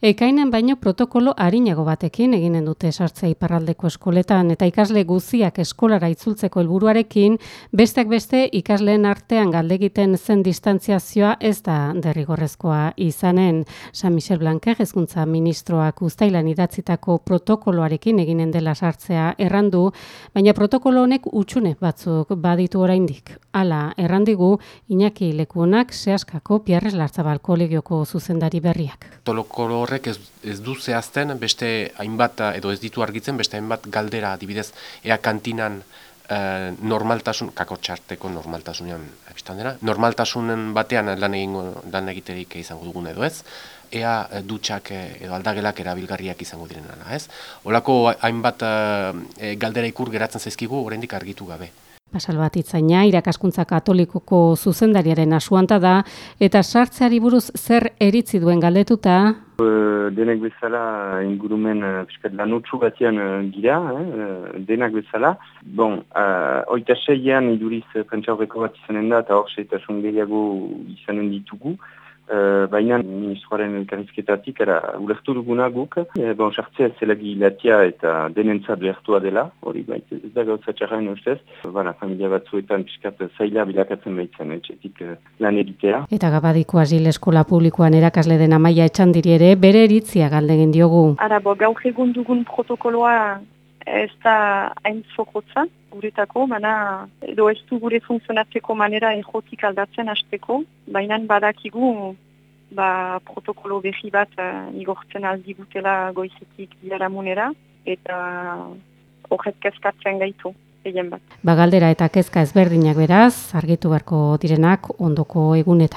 Ekainen baino protokolo harinago batekin eginen dute sartzea iparraldeko eskoletan eta ikasle guziak eskolara itzultzeko helburuarekin besteak beste ikasleen artean galdegiten zen distantziazioa ez da derrigorrezkoa izanen. San Michel Blanque hezkuntza ministroak ustailan idatzitako protokoloarekin eginen dela sartzea errandu, baina protokolo honek utxune batzuk baditu oraindik. Hala, errandigu Iñaki Lekuonak sehaskako Pierres Lartzabal kolegioko zuzendari berriak. Protokolo horrek ez, ez du zehazten beste hainbat edo ez ditu argitzen beste hainbat galdera. Adibidez ea kantinan e, normaltasun kako txarteko normaltasunean bistan dira normaltasunen batean lan egingo lan egiterik izango dugun edo ez ea eh, dutxak eh, edo aldagelak erabilgarriak izango direna ez? Holako hainbat e, galdera ikur geratzen zaizkigu oraindik argitu gabe Pasal bat itzaina, irakaskuntza katolikoko zuzendariaren asuanta da, eta sartzeari buruz zer eritzi duen galdetuta? denek bezala ingurumen uh, piskat lanutsu batian uh, gira, eh, denak bezala. Bon, uh, oita seian iduriz prentsa horreko bat izanen da, eta hor seitasun gehiago izanen ditugu. Uh, baina ministroaren elkarrizketatik era ulertu duguna guk. E, bon, sartzea zelagi latia eta denentzat behartua dela, hori baita ez da gauza txarrain ustez. Bala, familia batzuetan piskat zaila bilakatzen behitzen, etxetik uh, lan editea. Eta gabadiko azil eskola publikoan erakasle den amaia etxandiri ere bere eritzia galdegin diogu. Ara, bo, gaur egun dugun protokoloa ez da hain zokotza guretako, baina edo ez du gure funtzionatzeko manera ejotik aldatzen hasteko, baina badakigu ba, protokolo behi bat uh, igortzen aldi gutela goizetik diaramunera, eta horret kezkatzen gaitu. Ba galdera eta kezka ezberdinak beraz, argitu beharko direnak ondoko egunetan.